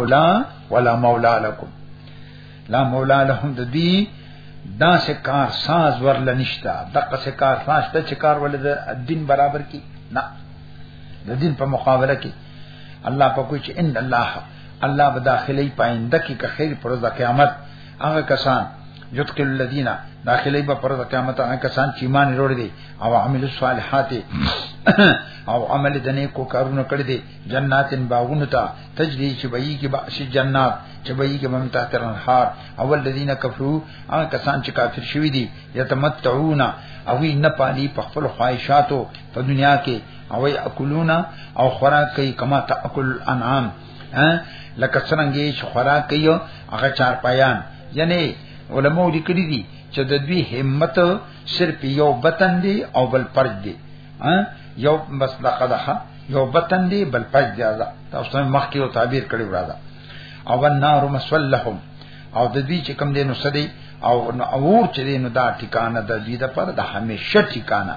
مولا ولا مولا لكم لا مولا لهم د دې دا سه کار ساز ورل نشتا دغه سه کار ساز ته چې کار ول د دین برابر کی نه د دین په مقابله کې الله په کوئی چې ان الله الله بداخلي پاینده کې که خیر پر د قیامت هغه کسان یتقل الذین داخلي په پر قیامت هغه کسان چې ایمان لري دي او عمل صالحات او عمل د نیکو کارونه کړی دي جناتن باغونه ته تجری چې بهي کې باش جنات چې بهي کې مم تحت الانهار او الذین کفروا هغه کسان چې کافر شوی دي یتمتعون او نه پالي په خپل خواهشاتو په دنیا کې او اکلونا او خوراک کوي کما تاکل الانعام لکه څنګه چې خوراک کوي هغه چار پایان یعنی علماء لیکلي دي چې د دوی همت صرف یو بطن دی او بل فرج دی یو بس لقدخ یو بطن دی بل فرج دی دا تاسو ته مخکې او تعبیر کړی وراده او النار مسلهم او د دوی چې کم دینو سدي او نو اور چې دینو دا ټیکانه د دوی د پر د همیشه ټیکانه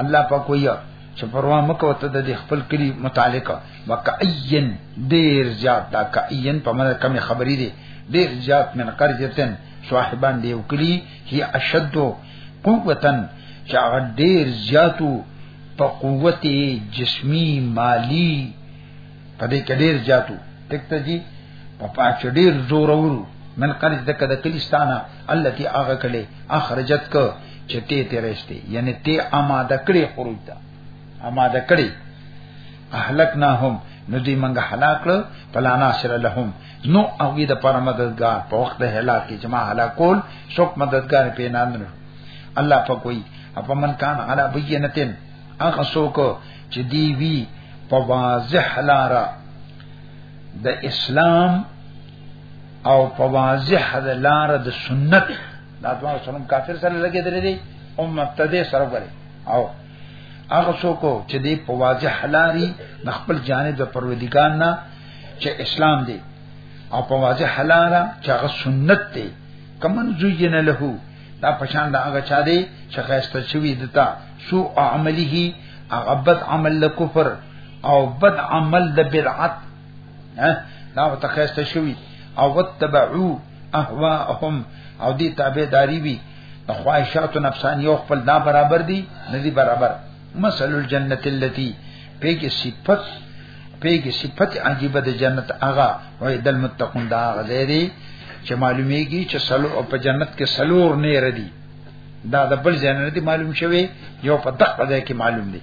الله پاک وایي چې پروا مکو ته د خپل کلی متعلق وکعین دیر زیاد دا کعین په معنی کمی خبری دی دیر زیاد من قرجتن صاحبان دیو کلی هی اشد قوتن چا دیر زیاتو په قوت جسمی مالی په دې کې ډیر زیاتو تکته جی په پاچ ډیر زور ورو من قرض دک د کلیستانا التي اغه کله اخرجت ک چته تیرشتي یعنی ته آماده کړي خروج ته آماده کړي اهلکناهم نو دی منګه هلاک کړ فلا ناصر لهم نو او دې د پر مددگار په وخت د هلاک کې جما هلاکول څوک مددگار په نام نه الله په کوئی اپا من کان علا بینتن هغه څوک چې دی وی په واضح لارا د اسلام او په واضح لارا د سنت دا دوه سلام کافر سره لګیدل دي امت ته سره غره او هغه څوک چې دی په واضح لاري د خپل جانب د پروردګار نه چې اسلام دی او په واضح لاره چې هغه سنت دی کمن زوجنه له دا پشان دا هغه چا دی چې خیسته شوی دتا سو عمله هغه بد عمل له کفر او بد عمل د بدعت دا ته خیسته شوی او وتبعو احواهم او دی تابعداري وی خواهشات نفسانی او خپل دا برابر دي ندي برابر مثل الجنه التي پیګه صفت پیګه صفت عجیب د جنت اغا او د المتقون دا غزيري چې معلومیږي چې سلو او په جنت کې سلور نه ردي دا د بل جنت معلوم شوی یو په دقه ده کې معلوم دي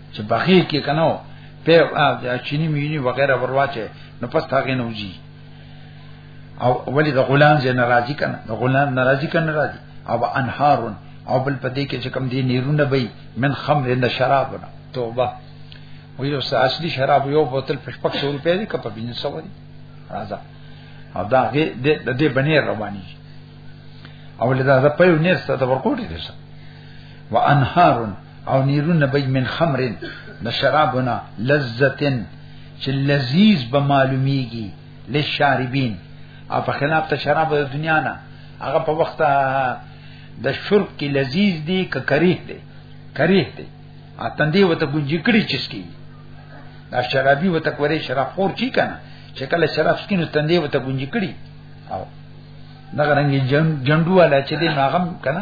چې باغې کې کنه په چینی مینی وغیرہ ورواچه نو پس تاګه نه وځي او ولی د غلام زې ناراضی کنه د غلام ناراضی کنه ناراضی او انهارون او بل پدې کې چې کم دي نیرونه به من خمر نه شراب نه توبه وی یو اصلي شراب یو بوتل په 500 روپیا دی کپه بین سو دی راځه او دا غي د دې بنیر رواني او لدا په یو نیر څه د ورکوټي دي وانهار او نیرونه به من خمر د شرابنا لذتن چې لذیذ به معلومیږي لشاربین او په خلاف ته شراب د دنیا نه هغه په وخت د شرب کې لذیذ دی که کریه دی کریه دی اتندې وته ګنجی کړی چس کی دا شرابي وته کورې شراب خور چی کنه چې کله شراب سکینو تندې وته ګنجی کړی او دغه رنګ جن جندو والا چې دې ناغم کنه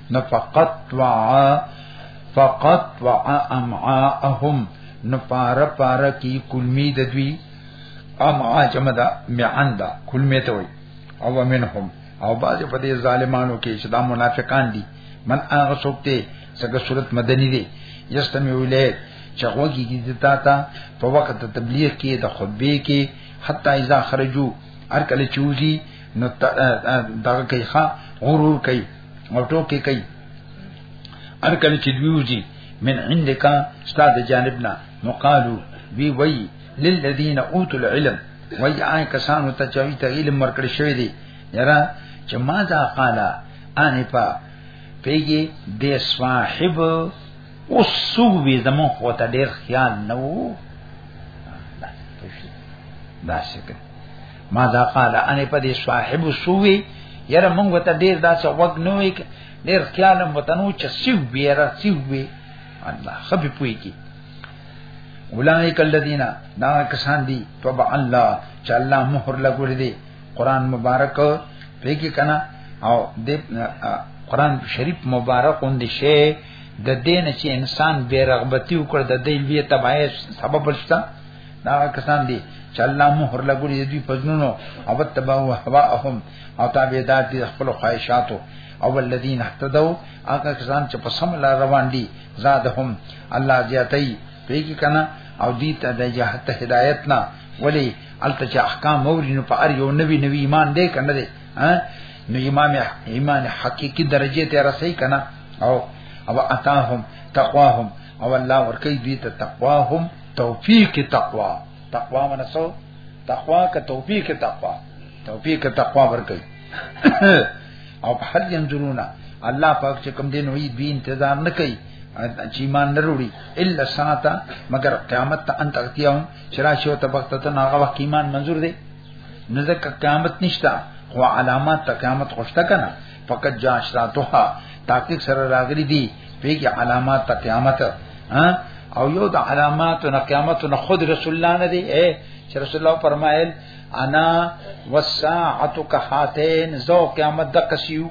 نفقط وعا فقط وعا امعاءهم نفار پار کی کلمی د دوی امعا جمع دا معن دا کلمی ته وای او منهم او باز په دې ظالمانو کې چې دا منافقان دي من هغه څوک ته څنګه صورت مدني دي یستمع الیه چې غوږی دي دتا تا په وخت تبلیغ کې د خطبه کې حتی اذا خرجو هر کله چوزي نو دغه کوي ښا غرور کوي او ټوکی کوي هر کله چې دوی وځي من عندك استاد جانبنا نو قالو وی وی للذین اوتوا العلم وای آی کسانو ته چوي ته علم ورکړی شوی دی یرا چې ما دا قالا اني پا پیږي د صاحب او سووی زمون خو ته ډیر خیال نه وو دا څه ما دا قال ان په دې صاحب سووي یره مونږ ته ډیر دا څه وګ نه وي ډیر خیال متنو چې سیو بیره سیو وی الله خبي پوي کی اولائک الذین دا کسان دي طبع الله چې الله مہر لګور دي قران مبارک په کې کنا او د قران شریف مبارک اوندې شی د دین چې انسان بے رغبتی وکړ د دې لوی تبعیض سبب شته دا کسان دي چې الله مهر لګولې دوی پزنونو او تبعوا هواهم او تابعدار دي خپل خواهشاتو او الذين اهتدوا هغه کسان چې په سم لار روان دي زادهم الله زیاتای پیږي کنه او دې ته د جهت هدایت نه ولی الته چې احکام مورینو په ار یو نوی نوی ایمان دی کنه دی ها نو امام ایمان حقيقي درجه ته رسي کنه او او اتاهم تقواهم او الله ورکی دوی ته تقواهم توفیق تقوا تقوا منسو تقوا که توفیق تقوا توفیق تقوا ورکړي او په هر جنزرونا الله پاک چې کوم دین وی دوی انتظار نه کوي چې ایمان نه وروړي الا ساعتا مگر قیامت ته ان تغتیاون شرا شو ته وخت ته هغه وخت ایمان منظور دی نو ځکه قیامت نشتا خو علامات ته قیامت خوشته کنه فقط جا اشراتها تحقیق سره راغلي دي پیګه علامات ته قیامت او یو د علامات نه قیامت نه خود رسول الله نه دی اے چې رسول الله فرمایل انا والساعه كهاتين زو قیامت د قصیو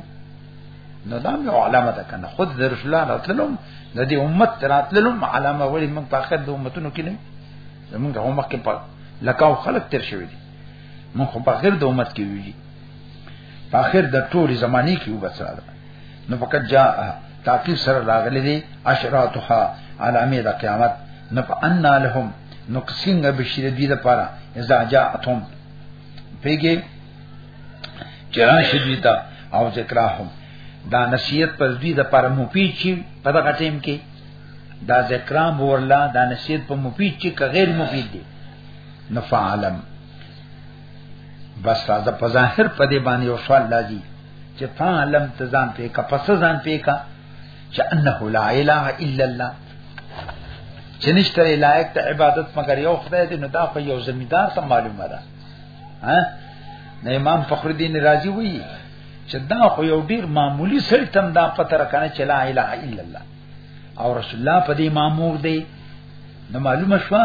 نو دا یو علامه ده کنه خود د رسول الله راتللم د دې امت راتللم علامه ولی موږ په اخر د امتونو کې نه زمونږ هم مخکې په لکاو خلق تر شوی دي مونږ خو په اخر د امت کې ویلي په اخر د ټولې زماني کې وبسره ده نو فقط جاء تاکي سره راغلي دي اشراتها علامه د قیامت نو په ان لهم نو څنګه بشیر دي د پاره اذا جاءتهم پیګه چران شدوی تا او ذکراهم دا نصیحت پر دوی د پاره مو پیچی په دغه ټیم کې دا ذکرام ورلا دا نصیحت په مفید چې که غیر مفید دی نفعلم بس راځه په ظاهر په دې باندې یو سوال لازم چې فعلم ته ځان پې کا پس ځان پې کا چې انه لا اله الا الله چې نشته لایق ته عبادت مگر یو خدای دې نو دا په یو زمیدار ته معلومه ده ها نه امام فخر الدین رازی وایي چې دا خو یو ډیر معمولی سړی تم دا پته راکنه چې لا اله الا الله او رسول الله په دې مامور دی نو معلومه شوه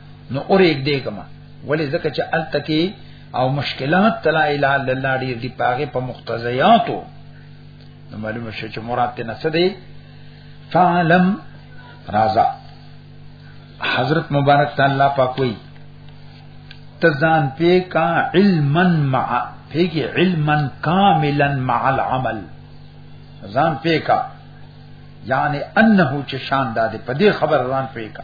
نو اورې دې کما ولې ځکه چې التکی او مشکلات تلا اله الا الله دې دی پاغه په مقتضیاتو نو معلومه شو چې مراد ته نسه دی فعلم رازا حضرت مبارک تعالی پاک وی تزان پی کا علما مع پی کی علما کاملا مع العمل ځان پی کا یعنی انه چې شان داده په دې خبر ځان پی کا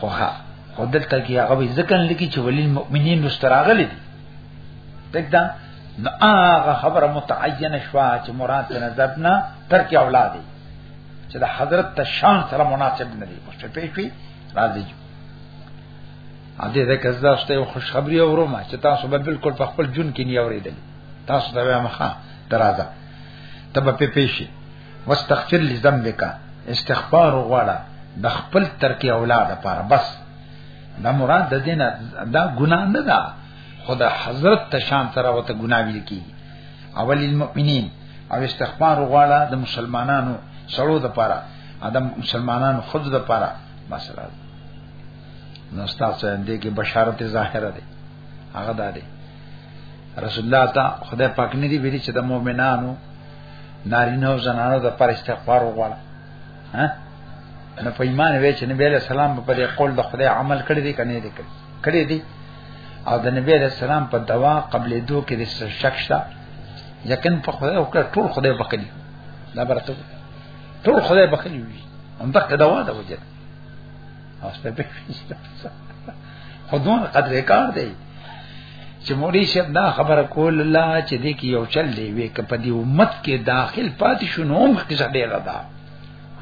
خوخه خو دلته کې هغه به ځکه لکی چې ولین مؤمنین مستراغلی دي دګدا نو هغه خبره متعینه شوا چې مراد نه ځدنا ترک اولاد دی چې د حضرت تشان سره مناسب نه دی مشته پیښوي راځي ا دې د کزدا شته یو خوشخبری اوروم چې تاسو به بالکل په خپل جون کې نه اوریدل تاسو دا مخه درازه تب په پیښي واستغفر لذنبک استغفار وغواړه د خپل ترکی اولاد لپاره بس دا مراد د دینه دا ګناه نه ده خدا حضرت تشان سره وته ګناه ویل کی اول المؤمنین او استغفار وغواړه د مسلمانانو سړو د پاره ادم مسلمانانو خود د پاره بس راځه نو تاسو اندې کې بشارت ظاهره ده هغه ده رسول الله تا خدای پاک نه دی ویلي چې د مؤمنانو نارینه او زنانه د پر استغفار وغواړه ها نو په ایمان وی چې نبی له سلام په دې قول د خدای عمل کړی دی کنه دی کړی کړی دی او د نبی له سلام په دوا قبل دو کې د شک شته یقین په خدای او کړه ټول خدای بخلی دا برته ټول خدای بخلی وي هم دغه دوا ده وجه او څه به خودون قدر کار دی چې مولوی شپ دا خبره کول الله چې دې کې یو چل دی وې کپ دې امت کې داخل پاتې شونوم کې څه ډیر ده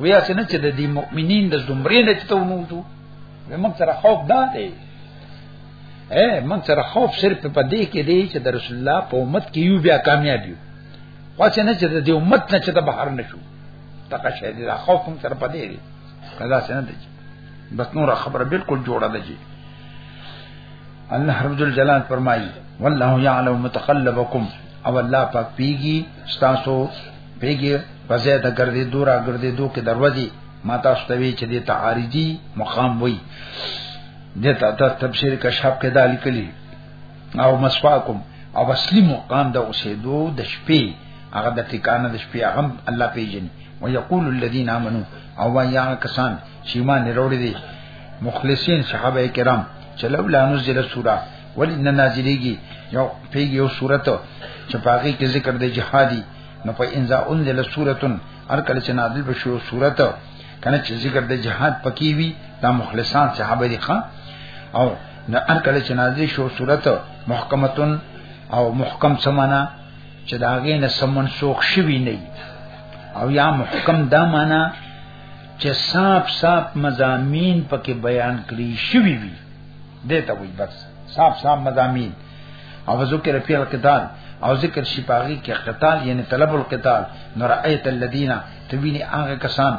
وی اسنه چې د دې مؤمنین د زمرې نه ته ونوځو موږ سره خوف دا دی اے موږ سره خوف صرف په دې کې دی چې د رسول الله په امت کې یو بیا کامیاب یو خو چې نه چې د امت نه چې ته بهر نشو تاکه شه دې خوف موږ سره پدې دی کدا څنګه دی بس نور خبره بالکل جوړه ده جی الله رب الجلال فرمایي والله يعلم متقلبكم او الله پاک پیږي تاسو پیږي وزه د ګرځې دورا ګرځې دو کې دروازې ما تاسو ته وی چې د تعارضي مقام وای د تا تفسیر کشف کې دالی کلی او مسواکم او اصلي مقام د اوسېدو د شپې هغه د ټکانه د شپې هغه الله پیژني ويقول الذين امنوا او ويا کسان چې ایمان لري دي مخلصین صحابه کرام چلو لا نزل سوره ولی نه نازلېږي یو پیګ یو سورته چې پاګه کې ذکر د جهادي نو په انزا انزل سورتن هر کله چې نازل بشو سورته کنه چې ذکر د جهاد پکې وي دا مخلصان صحابه دي ښا او نه ان کله چې نازل شو صورت محکمتون او محکم سمانا چې دا غي نه سمون سوق شوی نه او یا محکم دا معنا چې صاحب صاحب مزامین پکې بیان کړی شوی وي دته وي بس صاحب صاحب مزامین او ذکر فی القتال او ذکر شپاغي کې قتال یعنی طلب القتال نو رأیت الذین تویني هغه کسان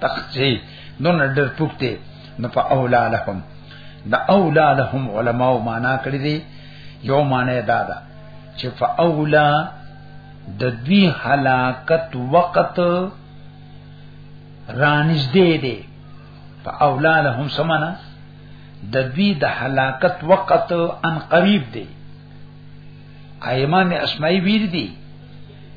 تخزی نو ډر پوکته نو په اولا لهم دا اولا لهم علماء معنا کړی دی یو معنا دا ده چې په اولا د دوی هلاکت وخت رانږدې دی په اولا لهم سمانا د دوی د هلاکت وخت ان قریب دی ائمه اسماعیل ویری دی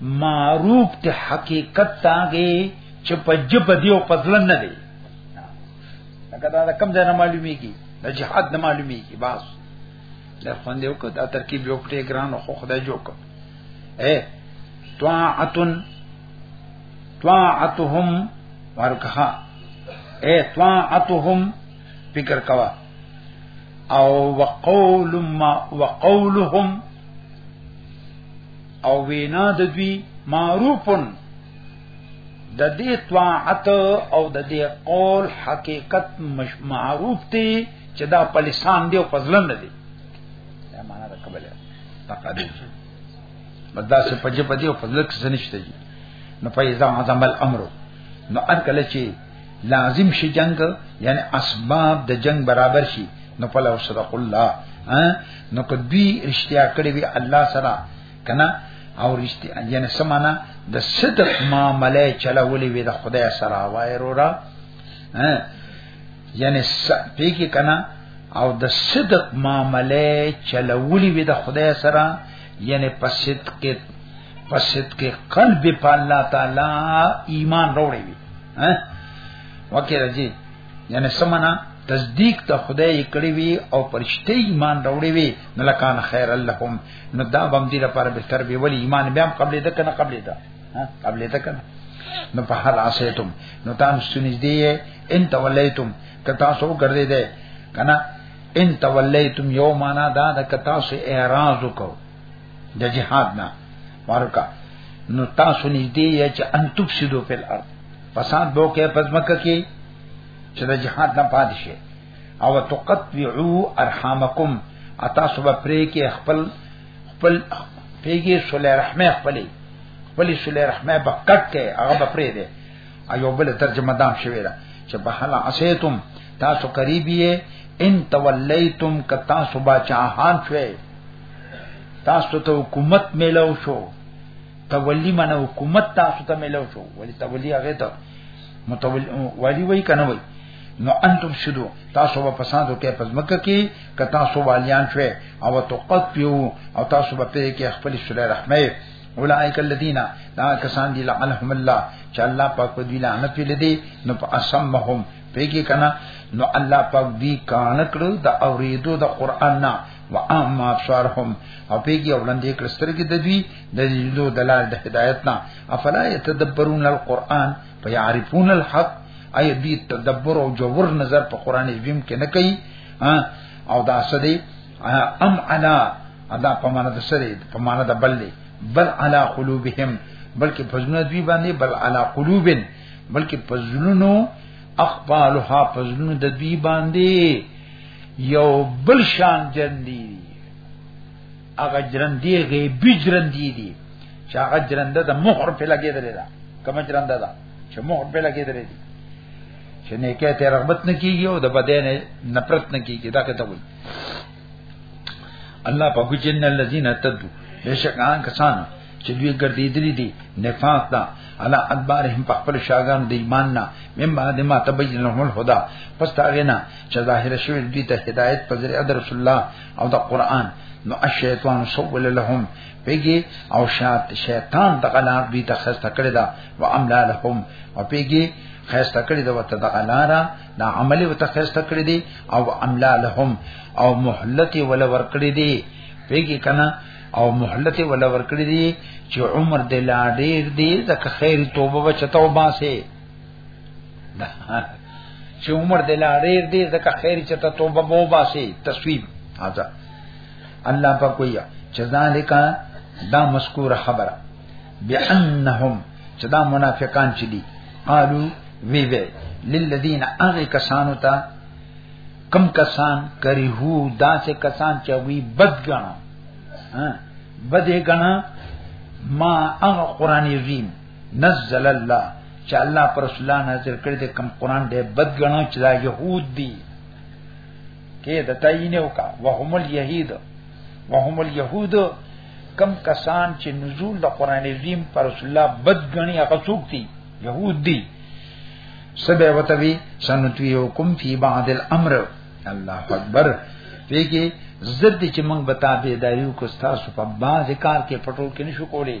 معروف ته حقیقت تاګه چې په جب دی او پزلن نه دی لکه دا کم ځای نه معلومیږي د جهاد نه معلومیږي بس له خوند یو کړه ترکیب یو کړه ګران خو خدای جوړ کړ اے طاعتن طاعتهم ورکه اے طاعتهم فکر کوا او وقول ما وقولهم او وینا د دوی معروفن د دې طاعت او د دې قول حقیقت مش معروف دی چې دا په لسان دی او په ځل نه دی دا معنا ده قبل تقدیر بدا سے پجې پدې او فضل کې نشته جی نو پیدا اعظم الامر نو ان کله چې لازم شي جنگ یعنی اسباب د جنگ برابر شي نو فلا صدق الله نو کدی رشتیا کړی وی الله سره کنا او رشتیا یعنی سمانا د صدق معاملې چلولې وی د خدای سره وای رورا یعنی پیګه کنا او د صدق معاملې چلولې وی د خدای سره یعنی په صدق په صدق قلب په الله تعالی ایمان وروړي وي ها وکه راځي یعنی سمنا تصدیق ته خدای کړی وي او پرشته ایمان راوړي وي نو لکان خیر اللهم نو دا بم دي لپاره به تر به ولي ایمان بیا قبل ده کنه قبل ده ها قبل ده کنه نو په حال اسیتم نو تاسو سنځ دی ان تولیتم که تاسو ګرځې ده کنه ان تولیتم یومانا دا د کتا سه اعراض وکاو د جهاد نه ورکا نو تاسو نږدې یا چې ان تفسدو فل ارض فساد بو کې پزمکه کې چې د جهاد نه پات شي او تقطعوا ارحامکم اتا صبح پرې کې خپل خپل پیګي صلی رحمه خپلې خپلې صلی رحمه بکټ کې هغه پرې ده ایو بل ترجمه دام شوی ده چې بهلا اسیتم تاسو قریبی ان تولیتم کتا صبح چاهان شوی تاسو ته حکومت ملو شو تولی معنی حکومت تاسو ته ملو شو ولی تولی هغه ته متولی ولی وای کنه وای نو انتم شدو تاسو په پسندو کې پزمکه کې ک تاسو والیان شوي او تقطعو او تاسو په پیر کې خپل سره رحمه اولائک الذین دا کسان دی لعنهم الله چې الله پاک په دې لعنت ویل دي نو په اسمهم پیګه کنا نو الله پاک دی کان کړو د اوریدو د قران نه و اما ابصارهم او پیګي وړاندې کړ سترګې د دوی د لیدو دلال د هدایت نه افلا يتدبرون القرآن فيعرفون الحق اي دې تدبر او جوور نظر په قران عظیم کې نه کوي او دا سدي ام علا ادا په معنا د سره په معنا د بل بل علا قلوبهم بلکې فزنه دوی باندې بل علا قلوبن بلکې فزلونو اخبالها فزلونو د دوی باندې یو بل شان جندي هغه جرندې غیبی جرندې دي چې هغه جرنده د مهر په لګیدل ده کوم جرنده ده چې مهر په لګیدل دي چې نه کې ته رغبت نه کیږي او د بدن نفرت نه کیږي دا کته وایي الله په ګجن الذين تدو بشکان کسان چې دوی ګرځېدلې دي نفاق دا علا ادبارهم په خپل شاګان د ایمان نه مم بعد ما تبین لهم الهدى پس تاغینا چې ظاهر شوی دوی ته هدایت په ذریعه در رسول الله او د قران نو الشیطان سول لهم پیګي او شات شیطان د غلار دوی ته خسته کړی دا و املا لهم او پیګي خسته کړی دا وته د غلارا دا عملی وته خسته کړی دی او املا لهم او مهلت ول ور کړی دی پیګي کنا او مهلت ول ور کړی دی چې عمر د لا ډیر دی ځکه خیر توبه بچ توبه سه چې عمر دې لا ډېر دې ځکه خیر چې ته توبه وو باسي تصویب هاذا الله په کویا چې ذالک دا مذکور خبره بانهم چې دا منافقان چې دي قالو وی وی للذین اغه کسانو ته کم کسان کریهو دا سه کسان چې وی بد غنا ها بد غنا ما هغه قران عظیم نزل الله چې الله پر رسول الله نازل کړی د کم قران دی بد غنو چې دا يهود دي کې د تاینه وکا وهم اليهود وهم اليهود کم کسان چې نزول د قران عظیم پر رسول الله بد غني هغه څوک دي يهود دي سبه وتوی سنتویو کوم فی بعض الامر الله اکبر پیږي زد چې موږ بتا به دایو کو تاسو په باز کار کې پټول کې نشو کولای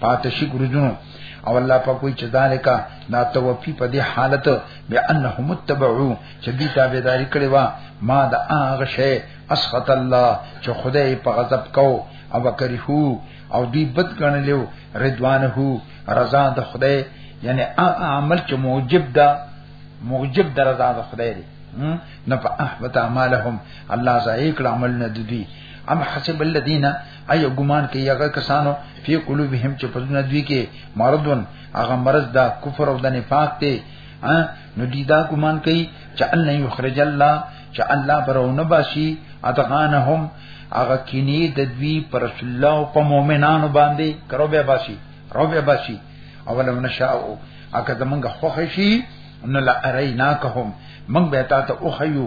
پاتې شي ګرځونو او الله په کوئی چذالکا لا توفی په دې حالت بیا انهم متبعو چې دې تابعداري کړې وا ما دا هغه شی اسخط الله چې خدای په غضب کو او کرهو او دې بد ګڼلیو رضوانه رضا د خدای یعنی عمل چې موجب ده موجب د رضا د خدای دی نه په احبط اعمالهم الله زایق عمل نه دوی ام حسب الذين ایا ګمان کوي هغه کسانو په قلوبهم چې په دنیا دوی کې مرضون هغه مرض دا کفر او د نفاق دی نو دی دا ګمان کوي چې ان یخرج الله چې الله برونه باشي اتقانهم هغه کینی د دوی پر رسول الله او په مؤمنانو باندې کرو به باشي رو به باشي اولم نشاء اګه زمونږ خوښ شي ان لا اریناکهم من به تا ته اوخیو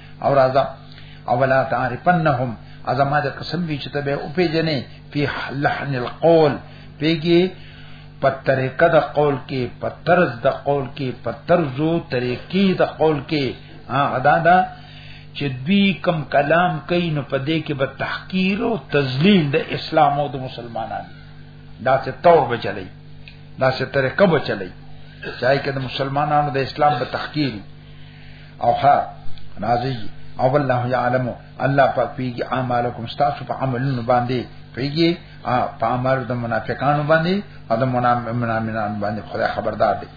او راځه او ولا تعرفنهم ازما د قسم وی چې ته به او پیجنې په لحن القول پیګي په طریقه د قول کې په طرز د قول کې په طرزو طریقې د قول کې ها ادا دا چې دوی کم کلام کوي نو په دې کې به تحقیر او تذلیل د اسلام او د مسلمانانو دا څه تور بچلای دا څه طریقه بچلای چاہے کې د مسلمانانو د اسلام په تحقیر او ها راځي او الله يعلم الله پاک پیږي اعمالکم تاسو په عملونو باندې پیږي په عمل د منافقانو باندې او د منافقانو باندې خدای خبردار دی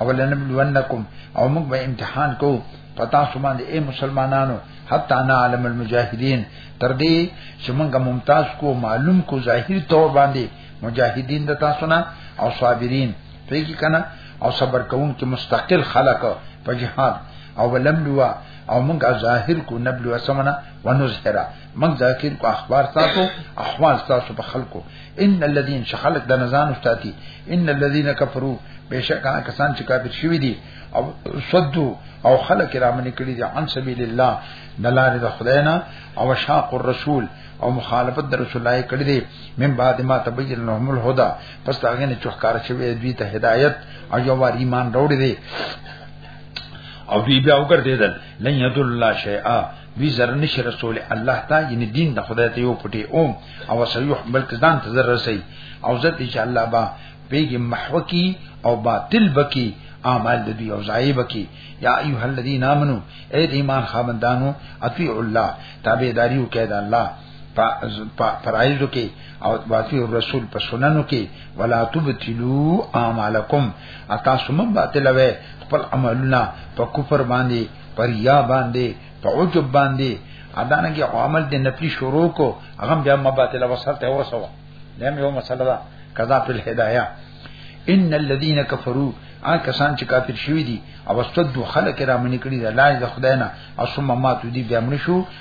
او لنبلونکم او موږ به امتحان کو پتا سو باندې اے مسلمانانو حتا انا علم المجاهدین تر دې چې موږ ممتاز کو معلوم کو ظاهر تور باندې مجاهدین د تاسو نه او صابرین پیږي کنه او صبر کوون کې مستقل خلق په جهاد او ولم لوا او موږ ظاهر کو نبلو اسمنا ونظهرا موږ ذاکر کو اخبار تاسو احوال تاسو په خلکو ان الذين شخلق د نزان استاتی ان الذين كفروا بشکا کسان چې کافر شوی دي او صدو او خلق را منې کړی دي عن سبیل الله دلار د خداینا او شاق الرسول او مخالفت د رسول الله کړی دي من بعد ما تبین لهم الهدى پس دا غنه چوکار شوی دوی ته هدایت او یو وار ایمان راوړي دي او دوی بیا وګرځیدل لن یذل الله شیئا دوی زر نشي رسول الله ته یعنی دین د خدای ته یو پټي او او سیح بلک ځان ته زر رسي او زه ان شاء الله با پیګي محو کی او باطل بکی اعمال د دوی او ځای بکی یا ایه الذین آمنو اے ایمان خاوندانو اطیع الله تابعداریو کید الله په فرایضو کې او باطل رسول په سننو کې ولا تبتلو اعمالکم اتا سم باطل وې خپل عملونه په کفر باندې پر یا باندې په عجب باندې ادانه کې عمل دې نفلی شروع کو هغه بیا ما باطل وسرته ورسو دا یو مسله ده قضا په هدايه ان الذين كفروا ان کسان چې کافر شوی دي او استد خلک را منې کړی دا لای د خدای نه او ثم ماتو دي بیا مړ شو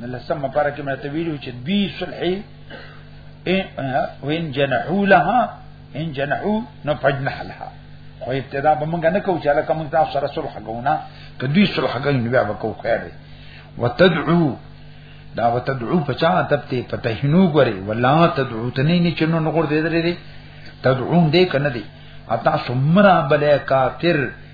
نو لسم مپاره کې ماته ویلو چې دوی صلح وین جنحو لها ان جنحو نو فجنح لها خو ابتدا به مونږ نه کوو چې لکه مونږ تاسو سره صلح کوونه که دوی صلح کوي نو بیا به کوو خیر دی وتدعو دا وتدعو پچا تبته پتهینو غره ولا تدعو تنه نه چنو نغور دې درې دې تدعون دې کنه دې اتا سمرا بلې کافر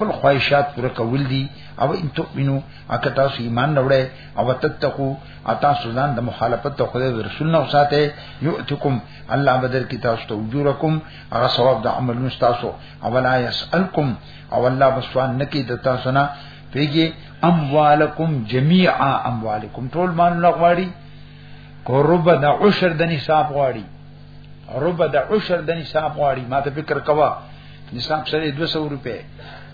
خپل خواهشات پوره کول دي او ان تؤمنو اکه تاسو ایمان نوړې او تتقو اتا سوزان د مخالفت ته خدای رسول نه وساته یؤتکم الله بدر کی تاسو ته اجورکم هغه ثواب د عملونو تاسو او لا یسالکم او الله بسوان نکی د تاسو نه پیږي اموالکم جميعا اموالکم ټول مال نه غواړي قرب د عشر د نصاب غواړي ربع د عشر د نصاب غواړي ما ته فکر کوا نصاب سره 200 روپے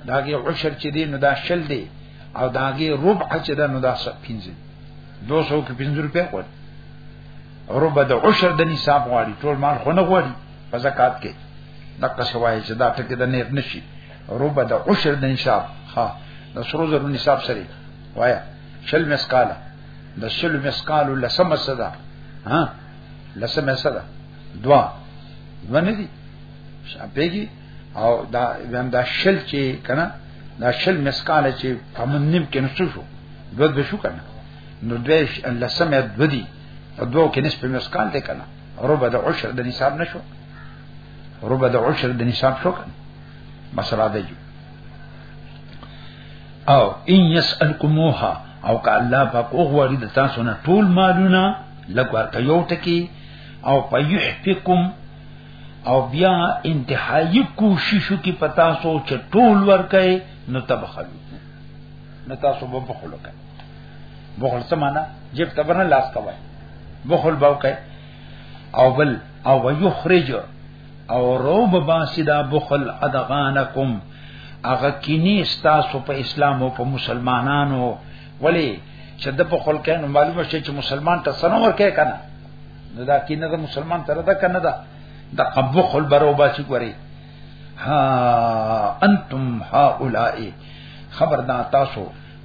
داګه عشر چې دی نو دا شل دی او داګه ربع چې دا نو دا 15 200 کې 15 روپے غواړي ربع د عشر د نصاب غواړي ټول مال خو نه غواړي په زکات کې دا قصوای چې دا ټکه د نیت نشي ربع د عشر د نصاب ها د سرو زرو نصاب سره وایا شل مسقاله د شل مسقالو لسمه صدا ها لسه مسله دوا دوا نه دي شپږي او دا ویم دا شل چې کنه دا شل مسکال چې پمن نیم کې نو شو دو د شو کنه نو دوی لسه مې دو دي په دوو کې نسبت مسکال دی کنه ربع د عشر د نصاب نشو ربع د عشر د نصاب شو کنه مسله ده او ان يسالكموها او که الله پاک او غوړي د تاسو نه ټول مالونه لګ ورته یو ټکی او پيحفکم او بیا انتهایی کوششو کی پتا سو چې ټول ورکه نو تبخلو نو تاسو به بخلو کوي بخل څه معنا جیب تبرنه لاس کوي بخل باو کوي او بل او ويخرج او روب باسدا بخل ادغانکم اغه کینی استاسو په اسلام او په مسلمانانو ولی چې د په خلکو نو معلومه شي چې مسلمان ته سنو ورکه کنه نو دا کینه د مسلمان تر ده کنه دا د قبخ البرو باسي کوي ها انتم هؤلاء خبردار تاسو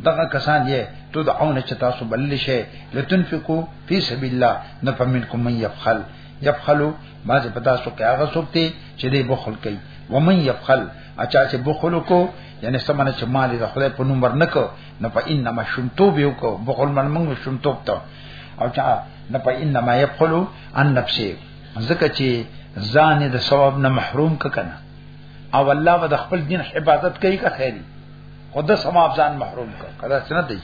دغه کسان یې تدعون چې تاسو بل شي لتنفقوا فی سبیل الله نفمنکم من يبخل يبخلوا باز پتا سو کې هغه څوک دی چې دې بخل کوي ومن يبخل اچا چې بخل کو یعنی سمانه چې مال د خدای په نوم ورنکو نه په انما شنتوب یو کو بخل من موږ شنتوب ته او چا نه په انما یقلو ان نفسه ځکه چې ځان د ثواب نه محروم ک کنه او الله به د خپل دین حفاظت کوي که خیری خود ثواب ځان محروم ک کدا څنګه دی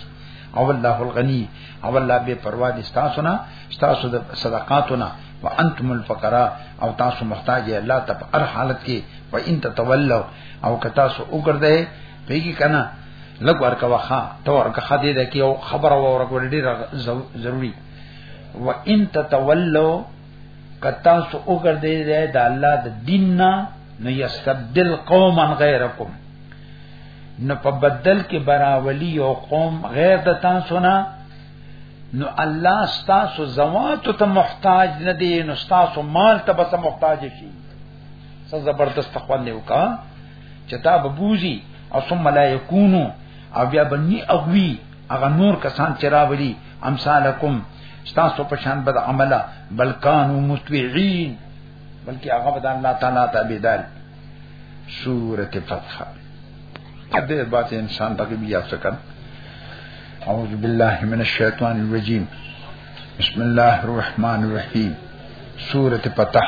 او الله الغنی او الله به پروا دي تاسو نه تاسو د صدقاتونه وانتم الفقراء او تاسو محتاج الله ته په هر حالت کې و ان تتولوا او که تاسو وګرځئ پیږي کنه لګ ورکه وخا ته ورکه خدي د کیو خبر او ورکه ډیر ضروری و ان تتولو کتا سو وګرځي د الله د دین نه نو یستبدل قوما غیرکم نو په بدل کې براولی او قوم غیر د تاسو نه نو الله ستاسو زوات ته محتاج نه دی نو ستاسو مال ته به محتاج شي څه زبردست خوان دی وکړه چې دا به بوزي او ثم لا يكونوا او بیا بني اغوي هغه نور کسان چې راولي امثالکم ستاسو په شان بد عمله بلکانو متوعين بلکې هغه به الله تعالی تابعدار سورته فتحه دې بات انسان ته بیا څه کړ اعوذ بالله من الشیطان الرجیم بسم الله الرحمن الرحیم سورته فتح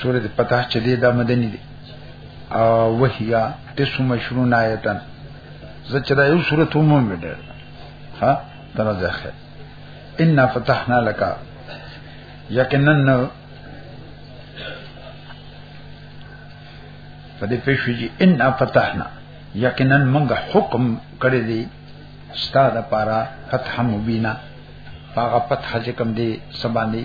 سورۃ فتح چې دې دا مدني دي او وهیا تسو مشرون آیتن زه چې دا یو سورۃ عموم وډر ها درځه خیر ان فتحنا لك یقینا په دې پېښې چې ان فتحنا یقینا موږ حکم کړی دی ستاده پارا فتح مبینا هغه فتح چې کوم دی سباندی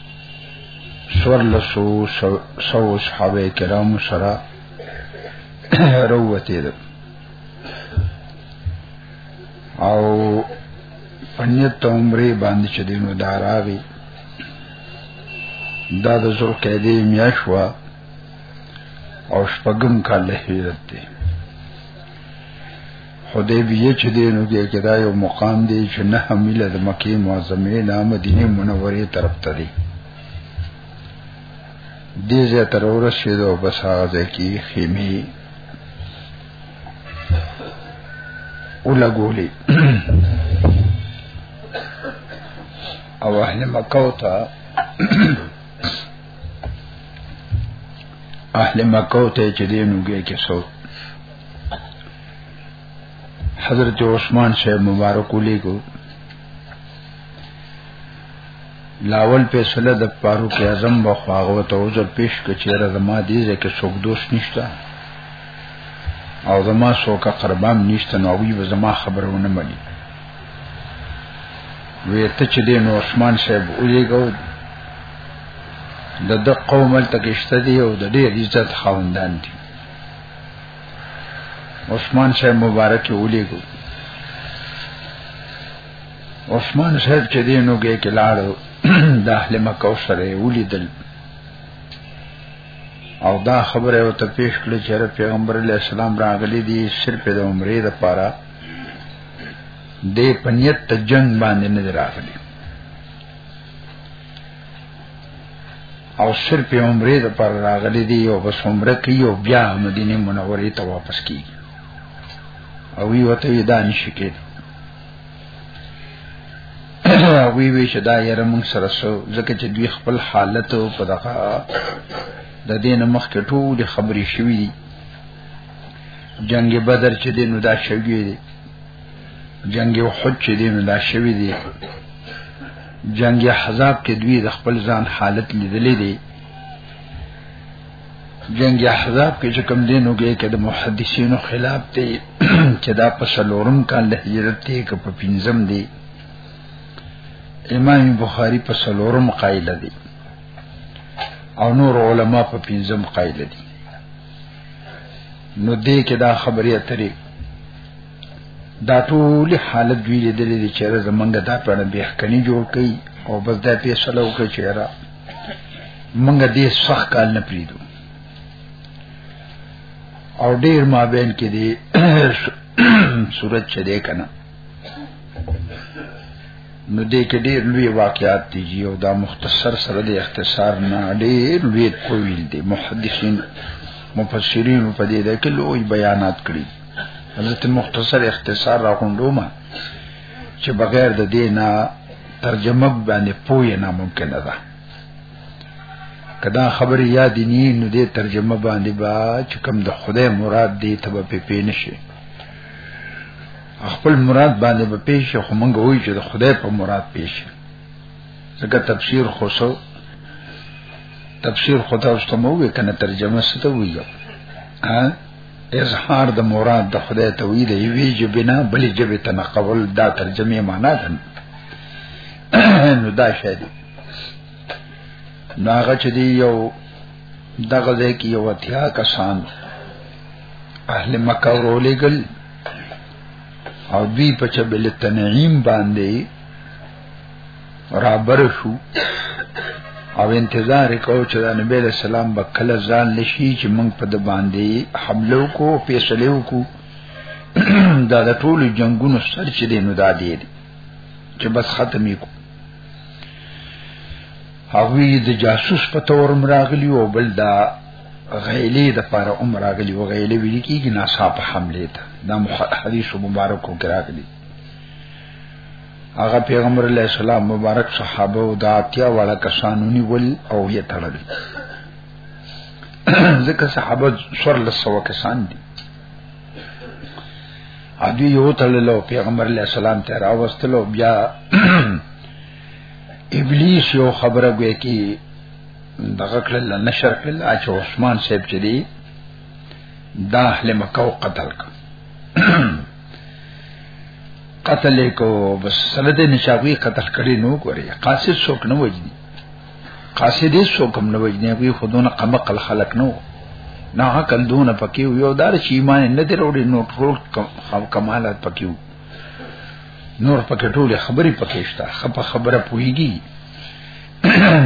سور لسو سو صحابه کرامو سره روته ده او پنیت عمره باندې چې دینو داراوي دا د زور قیدې میاشوا او شپږم کال له هیرت دی حدیبیه چې دی نو کې کې دا یو مقام دی چې نه حمیله د مکه معظمه نه مدینه منوره طرف ته دی دې زه تر ورسېدو بس هغه کې خیمه ولګولې او اهل مکه او ته اهل مکه او ته چې دی نو کې کې سو حضرت عثمان سے مبارک علی کو لاول په سله د فاروق اعظم بو خواغه ته عذر پیش کچیره زما دی زکه څوک دوست نشته او زما څوک قربام نشته نو وی به زما خبرونه ملي وی ته چې دین عثمان صاحب اولیګو د د قوم تکشته دی او د ډیر عزت خاوندان دي عثمان صاحب مبارک ولېګو عثمان صاحب چې دینوګه کې لاړو د اهل مکه سره ولیدل او دا خبره او ته پیش کړل چې پیغمبر علی السلام راغلی دی صرف د عمرې د پاره د پنیت ته جنگ باندې نه راغلی او صرف عمره د پر راغلي دی او بس عمره کوي او بیا مدینه منوره ته واپس کیږي او وی وته دا نشي کېد وی وی چې دا یې رمون سره سو ځکه چې دوی خپل حالت په دغه د دین مخ کې ټول خبرې شوې دي جنگ بدر چې دین دا شوې دي جنگ احد چې دین دا شوې دي جنگ احزاب کې دوی د خپل ځان حالت لیدلې دي جنگ احزاب کې چې کم دینو کې کې د محدثینو خلاف دی چې دا په سلورم کال د هجرت کې کې په پنځم دی امام بخاری په سلورم قائل دی او نور علما په پنځم قائل دي نو دې کې دا خبرې اترې دا ټول حالت دوی لیدلې دي چې زمونږ دا پړه به کني جوړ کړي او بس دا فیصله وکړي چې را مونږ دې سخت کال نه پریدو او ډیر مابین کې دي صورت چې دې کنه نو دې کې ډېر لوی واقعات دي او دا مختصر سره د اختصار نه ډېر لوی کویل دي محدثین مفسرین په دې ده کې لوی بیانات کړی حضرت مختصر اختصار را غونډو ما چې بغیر د دې نه ترجمه باندې پوهه ناممکن ده کدا خبر یاد ني نو دې ترجمه باندې با چې کوم د خدای مراد دې ته په پینې شي خپل مراد باندې په پیش خو مونږ وایو چې د خدای په مراد پیش ځکه تفسیر خوسو تفسیر خدا واستمو وکنه ترجمه ستو ویو ها اظهار د مراد د خدای ته وی دی وی جبنا بلې جبې تنقول دا ترجمه معنا ده نو دا شی دی نو هغه چې دی یو دغه ځای کې یو اتیا کسان اهل مکه ورولېګل او دوی په چبل تنعیم باندې رابر شو او انتظار کو چې د نبی له سلام به کله ځان لشي چې موږ په د باندې حمله کو پیسلې کو دا د ټول جنگونو سر چې دی نو دا دی چې بس ختمې کو هغه د جاسوس په تور مراغلی او بل دا غیلې د پر عمر راغلی و غیلې ویل کیږي ناصاف حمله ته دا حدیث مبارک کو راغلی هغه پیغمبر علیه السلام مبارک صحابه او د اتیا والا کسانو نیول او یې تړل ځکه صحابه سور لسو کسان دي ادي یو تړل او پیغمبر علیه السلام ته راوستلو بیا ابلیس یو خبره کوي کې دغه کړل نشر کړل چې عثمان صاحب چې دی دا اهل مکه قتل کړ قتل کو بس سند نشاوی قتل کړي نو کوي قاصد څوک نه وجني قاصد یې څوک نه وجني وی خودونه قمقل خلق نو نه عقل دون پکې یو دار چې ایمان نه دروړي نو ټول کم کمالات پکې نور پکې ټول خبرې پکې شته خپه خبره پويږي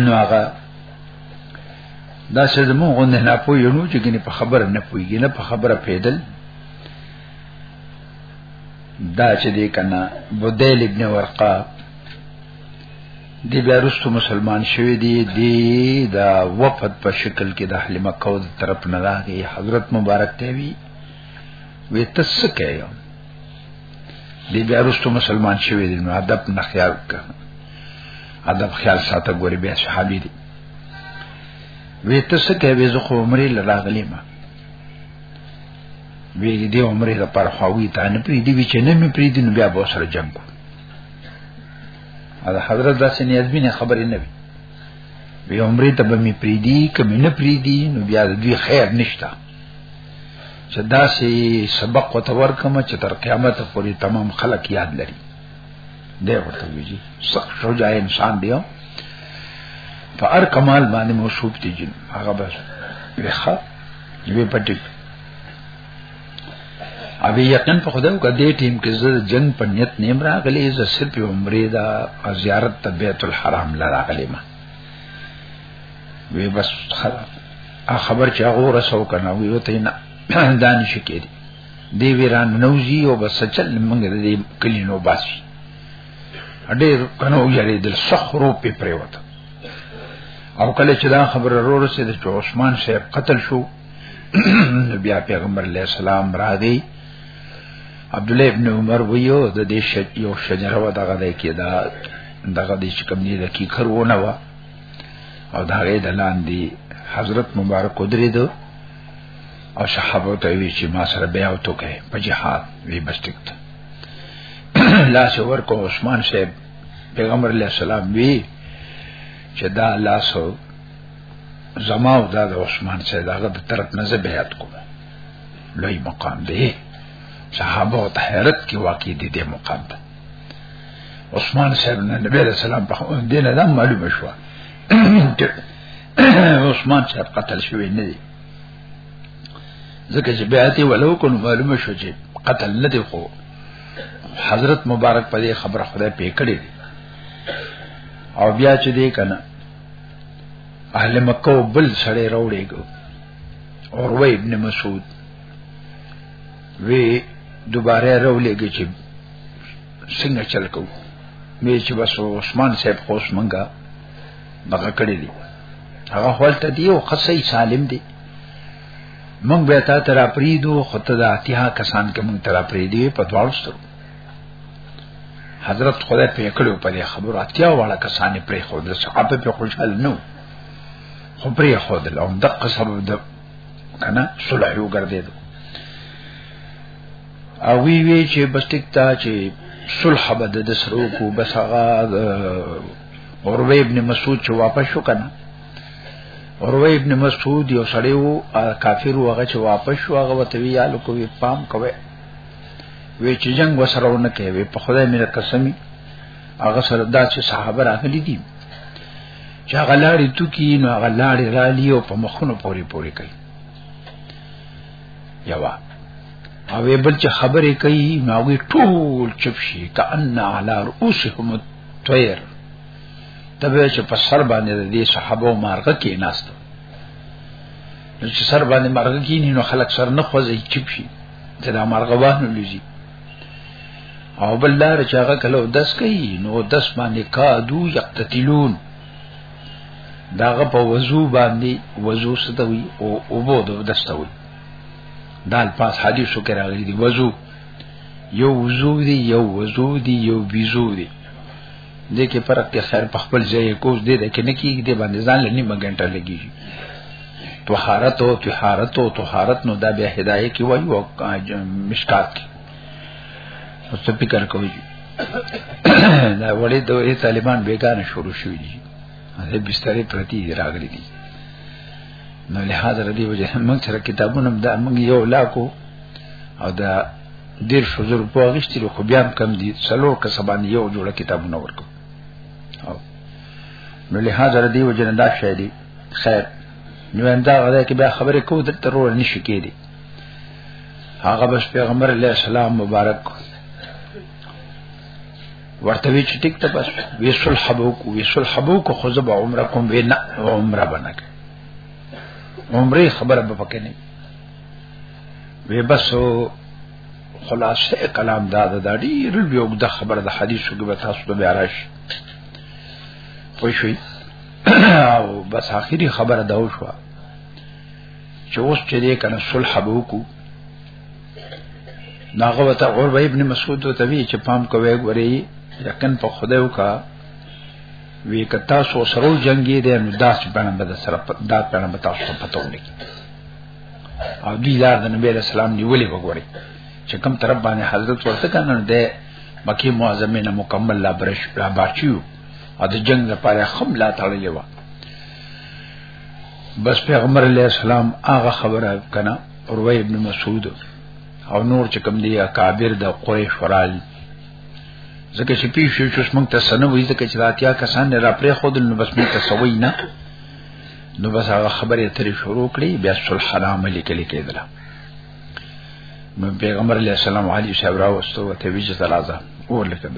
نو هغه دا څه زموږ غوندې نه پوي نو چې ګنې په خبره نه پويږي نه په خبره پیدل دا چې دی کنه بدیل ابن ورقا دی بیا رستو مسلمان شوی دی دی دا وفد په شکل کې د اهل مکه او طرف نه راغی حضرت مبارک ته وی وی تس کېو دی بیا رستو مسلمان شوی دی نو ادب نه خیال کا ادب خیال ساته ګوري بیا صحابي دی وی تس کېو زه خو عمرې لراغلی ما وی دې عمرې د پر خواوی تا نه پری دی وی چې نه مې پری دی نو بیا به سره جنگ کو دا حضرت داسې نیازبین خبرې نه وی وی عمرې ته به مې پری دی کم نه پری دی نو بیا د دوی خیر نشتا چې داسې سبق او تور کوم چې تر قیامت پورې تمام خلق یاد لري دی ورته ویږي سخت شجاع انسان دی په هر کمال باندې موصوف دي جن هغه بس لخوا یوه پټی اوی یقین په خدای کو دې ټیم کې زړه جنگ په نیت نیم راغلی زه صرف عمره دا زیارت ته بیت الحرام لراغلی ما وی بس خبر چې هغه رسو کنه وی وته نه دانش کېدی دی ویران نوزی او بس چل منګ دې کلینو باسي ډېر کنو یاري دل سخرو په پریوته او کله چې دا خبره رو رسېده چې عثمان صاحب قتل شو بیا پیغمبر علیه السلام را دی عبد الله ابن عمر ویو د دې یو شجره و دغه دی کې دا دغه دې چې کوم دی د کی کرونه و او دا غي د لاندې حضرت مبارک قدرت دو او صحابه ته وی چې ما سره بیا وته په جهاد وی بس ټیک لاس ورکو عثمان صاحب پیغمبر علیہ السلام وی چې دا لاسو زما او دا د عثمان چې داغه د طرف نه زه بیعت کوم لوی مقام دی صحابه او حیرت کې واقع دي د مقام ده عثمان صاحب نه نبی علیہ السلام په دې نه دا معلومه شو عثمان صاحب قتل شوی نه دی ځکه چې بیعت ولو کو معلومه شو چې قتل نه دی خو حضرت مبارک په دې خبره خدای پې کړې او بیا چې دې کنه اهل مکه بل سړی راوړېګو اور و ابن مسعود وی دوباره راولېګي چې څنګه چل کو مې چې بس عثمان صاحب خوش منګه بغه کړې دي هغه حالت دی او قصې سالم دی مونږ به تا تر اپریدو خدای د اتیا کسان کې مونږ تر اپریدې په دواړو سترو حضرت خدای په کړو په دې خبرو اتیا واړه کسان پرې خو د صحابه په خوشحال نو خو پرې خو د لوم دقه سبب د کنه صلح یو ګرځیدو او وی وی چې بس ټیک تا چې صلح بد د سرو کو بس هغه اور ابن مسعود چې واپس شو کنه وروي ابن مسعود یو سړی وو کافر وغه چې واپس شو هغه وته وی یالو کوي پام کوي وی چې جنگ وسره ونه کوي په خدای مې قسمی هغه سره داسې صحابه راغلي دي چې هغه لاړې تو کی نو هغه لاړې را لیو په مخونو پوری پوری کوي یوا او بل چې خبرې کوي نو هغه ټول چپ شي کأن علی رؤوسهم الطير تبه چې په سر باندې د دې صحابه مارغه کې ناستو نو چې سر باندې مارغه کې نو خلک سر نه خوځي چپ شي چې دا مارغه وانه لږي او بل لار چې هغه کله دس کوي نو دس باندې کادو یقتتلون داغه په وضو باندې وضو ستوي او او بو دستوي دال پاس حدیثو کې راغلي دی وضو یو وضو دی یو وضو دی یو بیزو دی دې کې فرق کې خیر په خپل ځای کوز دې ده کې نه کیږي دې باندې ځان لنی مګنټه لګي طهارت او طهارت او طهارت نو دا بیا هدايه کې وایي او مشکات کې اوس ته فکر کوي دا وړي دوه طالبان بیگانه شروع شوې دي هغه بسترې پرتی راغلي دي نو له هغه ردی وجه موږ سره کتابونه دا موږ یو لاکو او دا ډیر شو زر په غشتي خو بیا کم دي څلو کسبان یو جوړه کتابونه ورکو او نو له حاضر دی وجنه دا شې دي خیر نو انده غره کې بیا خبرې کو د ترور نشي کېدی هغه بس پیغمبر علی السلام مبارک ورته وی چې ټیک ته بس ویسل حبوک ویسل حبوک خو زب عمرکم وینا عمره بنک عمره خبره به پکې نه وی بس خلاصه کلام دا د ډیر یو د خبر د حدیثو کې به تاسو ته بیا راشي پوه شئ او بس اخیری خبره دا وشو چې اوس چې دې کنه صلح به وکړو ناغه وته اور به ابن مسعود ته وی چې پام کوي غوري یقین په خدای وکا وی کتا سو سرو جنگي دې نو داس باندې سره دا باندې تاسو ته پتو نه او دی لار د نبی له سلام دی ولې وګوري چې کوم طرف باندې حضرت ورته کنه ده مکه معظمه نه مکمل لا برش را بچو او د جنگ لپاره خم لا تړلې و بس پیغمبر علی السلام هغه خبره کنا اوروی ابن مسعود او نور چې کوم دی اکابر د قریش ورال ځکه چې پیښ شو چې موږ ته سنوي ځکه چې راتیا کسان نه را پرې خود نو بس موږ ته سوي نه نو بس هغه خبرې ترې شروع کړې بیا صلح نامه لیکل کېدله نو پیغمبر علیه السلام علی صاحب راوستو ته ویجه تلازه اور لیکل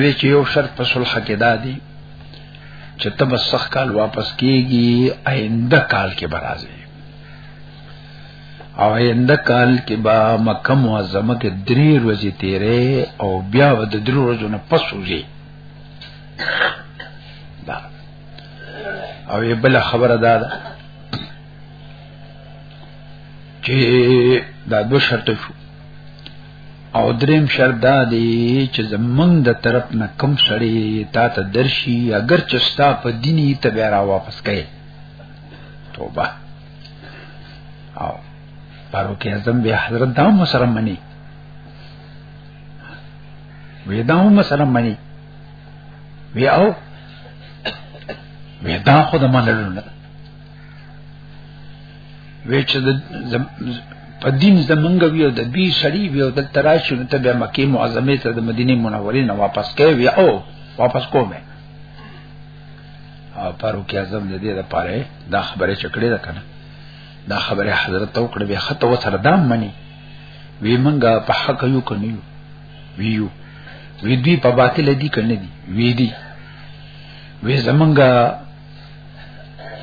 وی چې یو شرط په صلح کې دادی چې تب سخ کال واپس کیږي آینده کال کې برازي او آینده کال کې با مکه معظمه کې درې ورځې تیرې او بیا د درې ورځې نه پس وځي او یې بل خبره ده چې دا دو شرط شو او دریم شرط دا دی چې زمنګ د طرف نه کم سړی تا ته درشي اگر چې ستا په دیني ته بیا را واپس کړي توبه او فاروق اعظم به حضرت دا مسلمان مني وې دا مسلمان مني وی او وی دا خو د منلو نه وی چې د په دین زمونږ ویو د بی سړی ویو د تراشو ته د مکه معظمه ته د مدینه منورې نه واپس کوي او واپس کومه او فاروق اعظم د دې لپاره دا خبره چکړې ده کنه دا خبره حضرت او کړه به خطه وسره دام منی وی منګه په حق یو کنیو ویو وی دوی په باطل دي کنه دي وی دي وی زمونږه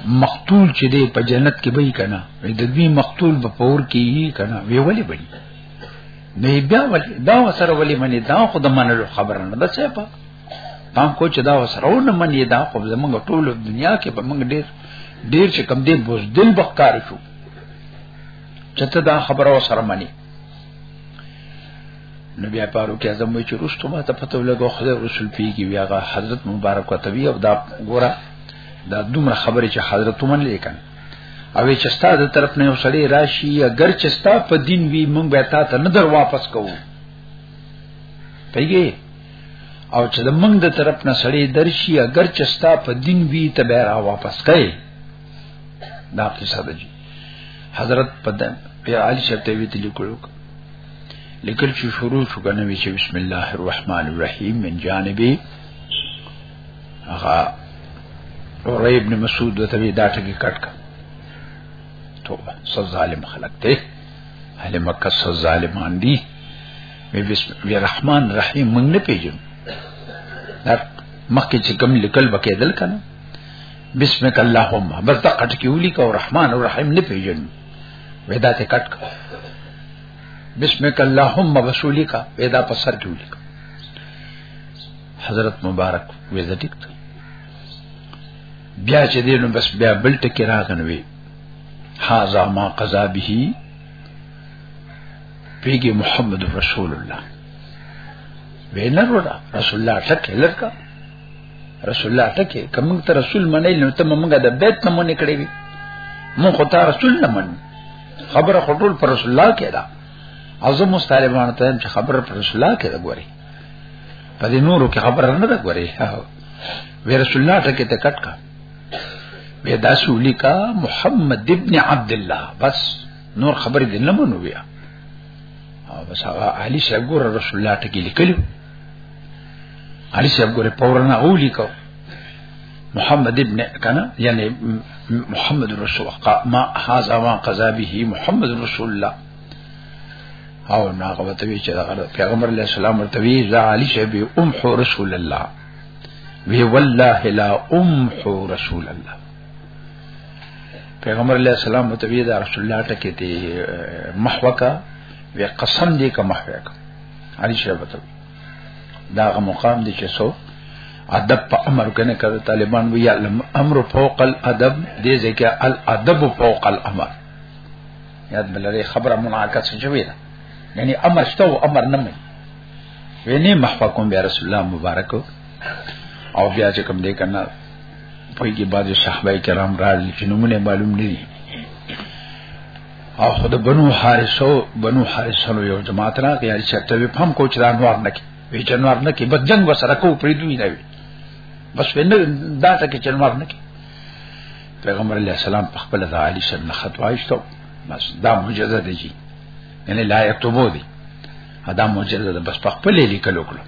مقتول چې دی په جنت کې به کنا وی د دوی مقتول په پور کې یې کنا وی ولې بني نه بیا ولې دا وسره ولې منی دا خو د منلو خبره نه ده څه په پام کو چې دا وسره نه منی دا خو زمونږ ټول دنیا کې به موږ ډیر ډیر چې کم دی بوز دل بخکار شو چته دا خبره وسره منی نو بیا پارو کې اعظم وی چې رستو ما ته پته ولګو خدای رسول پیږي بیا غا حضرت مبارک او توی او دا ګوره دا دومره خبره چې حضرت من لیکن او چې ستا د طرف نه یو سړی راشي اگر چې ستا په دین وی مونږ به تا ته نظر واپس کوو پیږي او چې د مونږ د طرف نه سړی درشي اگر چې ستا په دین وی ته به را واپس کوي دا قصه ده حضرت پدن پیر علی شتوی ته لیکلو لیکل چې شروع شو کنه وی چې بسم الله الرحمن الرحیم من جانبی هغه اور ابن مسعود ته وی دا ټکی کټ کا توبه سو ظالم خلق ته اهل مکه سو ظالمان دي وی بسم الله الرحمن الرحیم موږ نه پیژنو دا مخکې چې کوم لیکل بکېدل کنه بسمک اللهم بس دا کټ کې ولي کو رحمان او رحیم نه پیژن ودا ته کټ کو بسمک اللهم بسولی کا ودا په سر کې ولي حضرت مبارک ودا ټیک بیا چې دینو بس بیا بل ټکی راغنوي هاذا ما قضا به پیګي محمد رسول الله وینر رسول الله ټک لکه رسول الله ته کې کوم ته رسول منې نو ته مونږه د بیت نه مونږ کړې وي مونږ خو ته رسول نه من خبره خټول پر رسول الله کې ده اعظم مستعلمان ته چې خبره پر رسول الله کې ده ګوري په دې نورو کې خبره نه ده ګوري وی رسول الله ته کې ته کټ کا وی داسو لیکا محمد ابن عبد الله بس نور خبرې دې نه منو بیا او بس هغه علي شګور رسول الله ته کې لیکلو علي صاحب ګوره پورنه اولی کو محمد ابن کنه یعنی محمد رسول ما هاذا ما قضا به محمد رسول الله او ناغه وته وی چې دا پیغمبر علی السلام ورته وی لا علی شبی ام رسول الله وی والله لا ام رسول الله پیغمبر علی السلام ورته وی دا رسول الله ټکې ته محوکا وی قسم دې کا محوکا علي شربت دا غو مقام دي چې سو ادب په امر کنه کړه طالبان وی امر فوق الادب دې ځکه الادب فوق الامر یاد بلری خبره مناقصه شوی ده یعنی امر شته او امر نه مې ویني محفقون بیا رسول الله مبارک او بیا چې کوم دې کنه په کې بعد صحابه کرام راځي چې نمونه معلوم نه دي او خود بنو حارثو بنو حارثو یو جماعت را غیر چې ته په هم کوچ را نور نه کی وی جنوار نه کی بس جنگ وسره کو پرې دوی نه وی بس ونه دا ته کې جنوار نه کی پیغمبر علیہ السلام په خپل د علی سره نه خط وایشتو بس دا معجزه دی جی یعنی لا یكتبو دی دا معجزه ده بس په خپل لیکلو کړو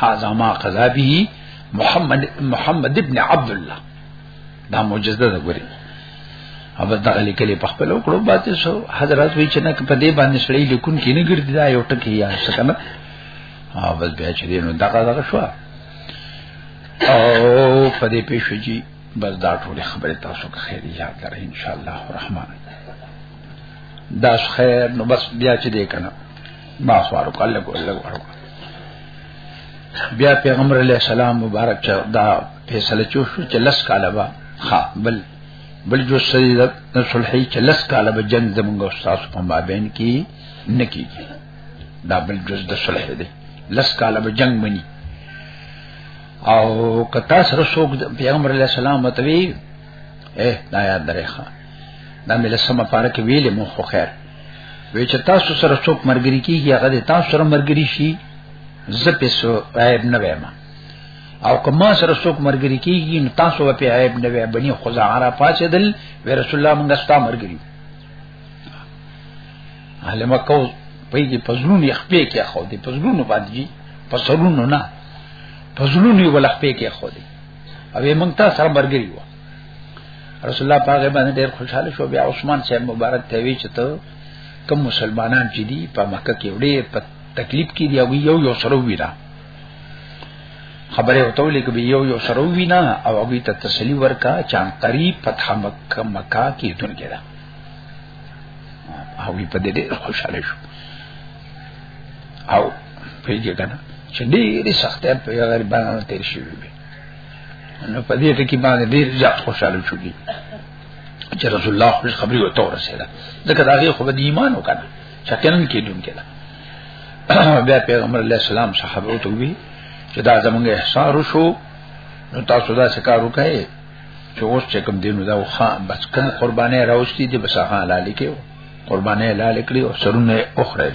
هاذا ما قذابه محمد محمد ابن عبد الله دا معجزه ده ګوري او بس دغه لیکلې په خپل وکړو باندې شو حضرت وی چې نه په دې باندې شړې لیکون کې نه ګرځي دا یو ټکی یا څه کنه او بس بیا چې نو دغه دغه شو او په دې پیښو جی بس دا ټول خبره تاسو که خیر یاد لرئ ان شاء الله الرحمن دا خیر نو بس بیا چې دې کنه ما سوارو کله کو الله ورو بیا پیغمبر علی السلام مبارک چا دا فیصله چو شو چې لس کاله با ها بل بل جو سید صلحی چې لس کاله به جنگ زمونږ استاد په مابین کې نکی دا بل جز د صلح دی لس کاله به جنگ منی او کتا سره څوک پیغمبر علی السلام متوی اے دا یاد درې ښا دا مې لسمه پاره کې ویلې مو خو خیر وی چې تاسو سره څوک مرګري کیږي هغه د تاسو سره مرګري شي زه په سو عیب نه وایم او کما سره څوک مرګري کیږي نو تاسو په عیب نه وای بني خدا عرا پاسه دل وی رسول الله موږ ستا مرګري اهل مکه پیږي پزلون یې خپې کې خو دې پزلون باندې پسلون نه پزلون یې ولخ پې کې خو دې او موږ تاسو سره مرګري وو رسول الله پاک باندې ډېر خوشاله شو بیا عثمان صاحب مبارک ته وی چې ته کوم مسلمانان چې دي په مکه کې وړي په تکلیف کې دی او یو یو سره وینا خبره وته لیک به یو یو سره وینا او هغه ته تسلی ورکا چې ان قریب فتح مکه مکه کې دن کېدا هغه په دې ډېر خوشاله شو او پیږي کنه چې ډېری سختې په غریبانو تیر شي نو په دې ټکی باندې ډیر زیات خوشاله شو دي چې رسول الله خپل خبري او تور سره ځکه دا غي خو د ایمان وکړه شکلن کې دون کړه بیا پیغمبر علی السلام صحابه او توبي چې دا زمونږ احسار شو نو تاسو دا څه کار وکړئ چې اوس چې کوم دینو دا وخا بس کوم قربانې راوستي دي بس هغه حلال کې قربانې حلال کړی او سرونه اخره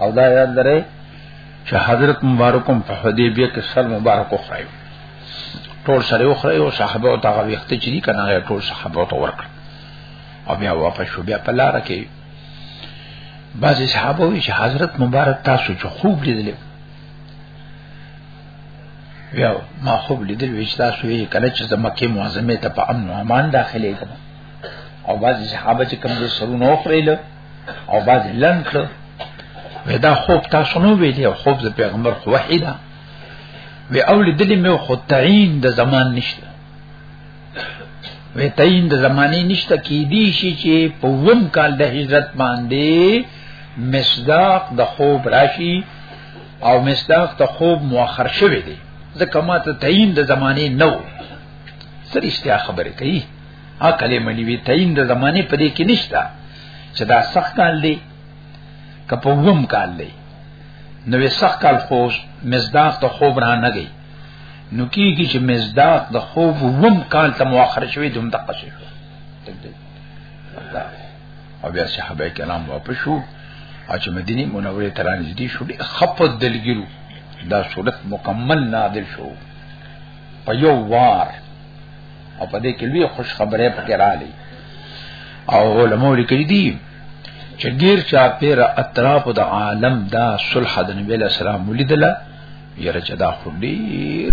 او دا یاد درې چې حضرت مبارکم په حدیبیه کې سر مبارک وخایو ټول سره وخره او صحابه او تاغه وخت چې دي کنه ټول صحابه ته ورکړ او بیا واپس شو بیا په لار کې بعضی صحابه وی چې حضرت مبارک تاسو چې خوب لیدل بیا ما خوب لیدل وی چې تاسو یې کله چې د مکه معظمه ته په امن او امان داخلي کړه او بعضی صحابه چې کوم څه سرونه وخره او باز لن کړو ودا خوب تاسو نو ویلی خوب د پیغمبر خو وحی ده وی اول دلی مې خو تعین د زمان نشته وی تعین د زمانه نشته کې دی شي چې په وم کال د هجرت باندې مصداق د خوب راشي او مصداق ته خوب مؤخر شوی دی ځکه ماته تعین د زمانه نو سر اشتیا خبره کوي عقل منی وی تعین د زمانه په دې کې نشتا چې دا سخت کال دی کپوم کال دی نو سخت کال خو مزداق ته خوب را نه گئی نو کیږي چې مزداق د خوب ووم کال ته مؤخر شوی دوم دقه شي او بیا صحابه کرام واپس شو او چې مدینه منوره ته راځي شو ډېر خپت دلګرو دا صورت مکمل نازل شو په یو وار او په دې کې لوی خوش خبره پکې را لې او علماء لیکلي دي چې ډیر چا پیر اطراف د عالم دا صلح د نبی له سلام ولیدله یره چې دا خو ډیر